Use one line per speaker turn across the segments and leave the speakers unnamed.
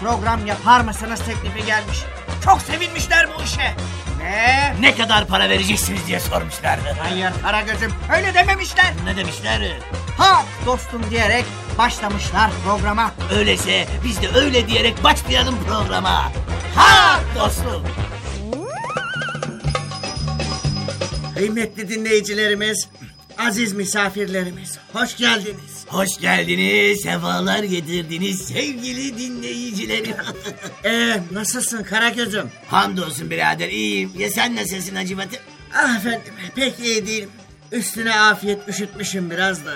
program yapar mısınız teklifi gelmiş. Çok sevinmişler bu işe. Ve
Ne kadar para vereceksiniz diye sormuşlardı.
hayır Karagöz'üm öyle dememişler.
Ne demişler?
Ha dostum diyerek başlamışlar programa.
Öyleyse biz de öyle diyerek başlayalım programa. Ha dostum.
Kıymetli dinleyicilerimiz, aziz misafirlerimiz, hoş geldiniz.
Hoş geldiniz, sefalar getirdiniz sevgili dinleyicilerim.
Ee, nasılsın Karagöz'üm?
Hamdolsun birader iyiyim. Ya sen nasılsın Hacivat'ım?
Ah efendim, pek iyi değilim. Üstüne afiyet üşütmüşüm biraz da.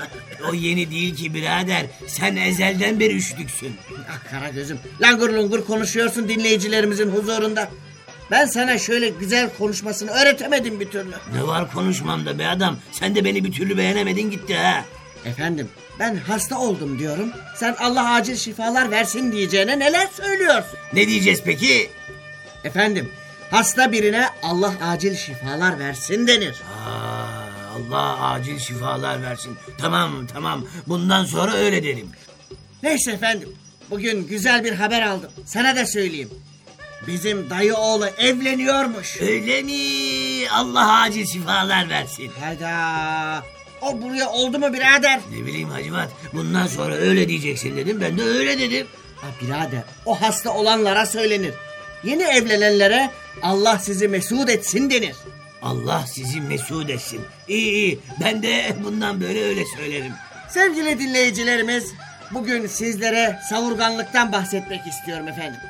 O yeni değil ki birader. Sen ezelden beri üşütüksün.
Ah Karagöz'üm, langur lungur konuşuyorsun dinleyicilerimizin huzurunda. Ben sana şöyle güzel konuşmasını öğretemedim bir türlü.
Ne var konuşmamda be adam. Sen de beni bir türlü beğenemedin gitti ha.
Efendim, ben hasta oldum diyorum. Sen Allah acil şifalar versin diyeceğine neler söylüyorsun?
Ne diyeceğiz peki?
Efendim, hasta birine Allah acil şifalar versin denir.
Aa, Allah acil şifalar versin. Tamam tamam bundan sonra öyle derim.
Neyse efendim, bugün güzel bir haber aldım. Sana da söyleyeyim. Bizim dayı oğlu evleniyormuş.
Öyle mi? Allah acil şifalar versin.
Hayda. O buraya oldu mu birader?
Ne bileyim Hacivat bundan sonra öyle diyeceksin dedim ben de öyle dedim.
Ha birader, o hasta olanlara söylenir. Yeni evlenenlere Allah sizi mesut etsin denir.
Allah sizi mesut etsin. İyi iyi ben de bundan böyle öyle söylerim.
Sevgili dinleyicilerimiz, bugün sizlere savurganlıktan bahsetmek istiyorum efendim.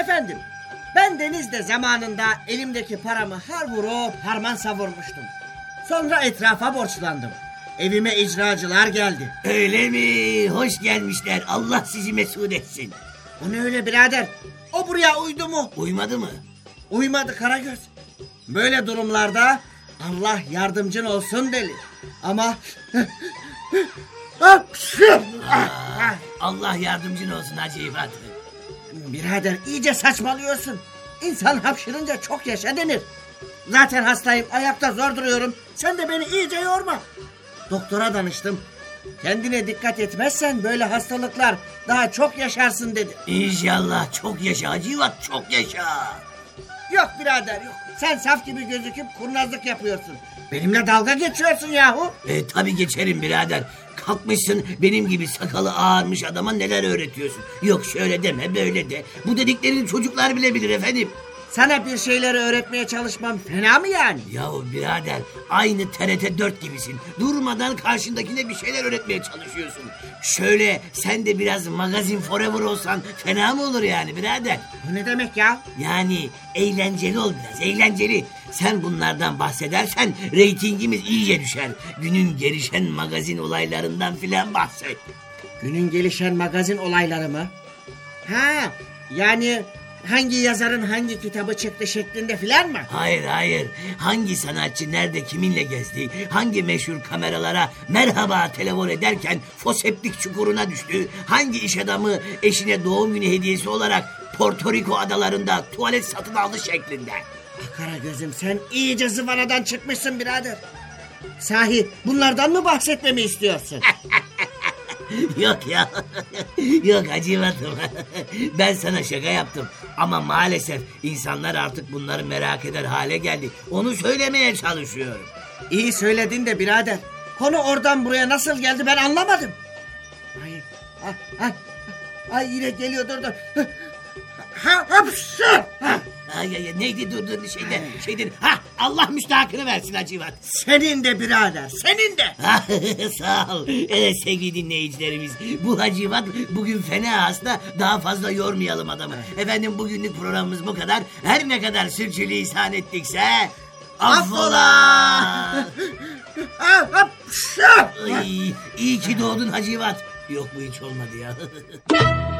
Efendim, ben denizde zamanında elimdeki paramı har vurup harman savurmuştum. Sonra etrafa borçlandım. Evime icracılar geldi.
Öyle mi? Hoş gelmişler. Allah sizi mesut etsin.
O ne öyle birader? O buraya uydu mu?
Uymadı mı?
Uymadı Karagöz. Böyle durumlarda Allah yardımcın olsun deli. Ama...
Allah yardımcın olsun Hacivat.
Birader iyice saçmalıyorsun. İnsan hapşırınca çok yaşa denir. Zaten hastayım ayakta zor duruyorum. Sen de beni iyice yorma. Doktora danıştım. Kendine dikkat etmezsen böyle hastalıklar daha çok yaşarsın dedi.
İnşallah çok yaşa Hacivat çok yaşa.
Yok birader yok. Sen saf gibi gözüküp kurnazlık yapıyorsun. Benimle dalga geçiyorsun yahu.
E tabi geçerim birader. Kalkmışsın benim gibi sakalı ağarmış adama neler öğretiyorsun. Yok şöyle deme böyle de. Bu dediklerini çocuklar bile bilir efendim.
Sana bir şeyleri öğretmeye çalışmam fena mı yani?
Yahu birader aynı TRT 4 gibisin. Durmadan karşındakine bir şeyler öğretmeye çalışıyorsun. Şöyle sen de biraz magazin forever olsan fena mı olur yani birader?
Bu ne demek ya?
Yani eğlenceli ol biraz eğlenceli. Sen bunlardan bahsedersen reytingimiz iyice düşer. Günün gelişen magazin olaylarından filan bahset.
Günün gelişen magazin olayları mı? Ha, yani hangi yazarın hangi kitabı çıktı şeklinde filan mı?
Hayır hayır. Hangi sanatçı nerede kiminle gezdi? Hangi meşhur kameralara merhaba telefon ederken foseptik çukuruna düştü? Hangi iş adamı eşine doğum günü hediyesi olarak Porto Rico adalarında tuvalet satın aldı şeklinde?
Kara gözüm sen iyice zıvanadan çıkmışsın birader. Sahi bunlardan mı bahsetmemi istiyorsun?
Yok ya. Yok acımadım. ben sana şaka yaptım. Ama maalesef insanlar artık bunları merak eder hale geldi. Onu söylemeye çalışıyorum.
İyi söyledin de birader. Konu oradan buraya nasıl geldi ben anlamadım. Ay, ay, ay, ay yine geliyor dur dur. Ha, hapşır. Ha,
Ay ay neydi durduğun şeyde şeydir. Ha Allah müstahakını versin Hacivat.
Senin de birader, senin de.
Sağ ol. Evet sevgili dinleyicilerimiz. Bu Hacivat bugün fena hasta. Daha fazla yormayalım adamı. Efendim bugünlük programımız bu kadar. Her ne kadar sürçülisan ettikse... Affola! Ay, iyi ki doğdun Hacivat. Yok bu hiç olmadı ya.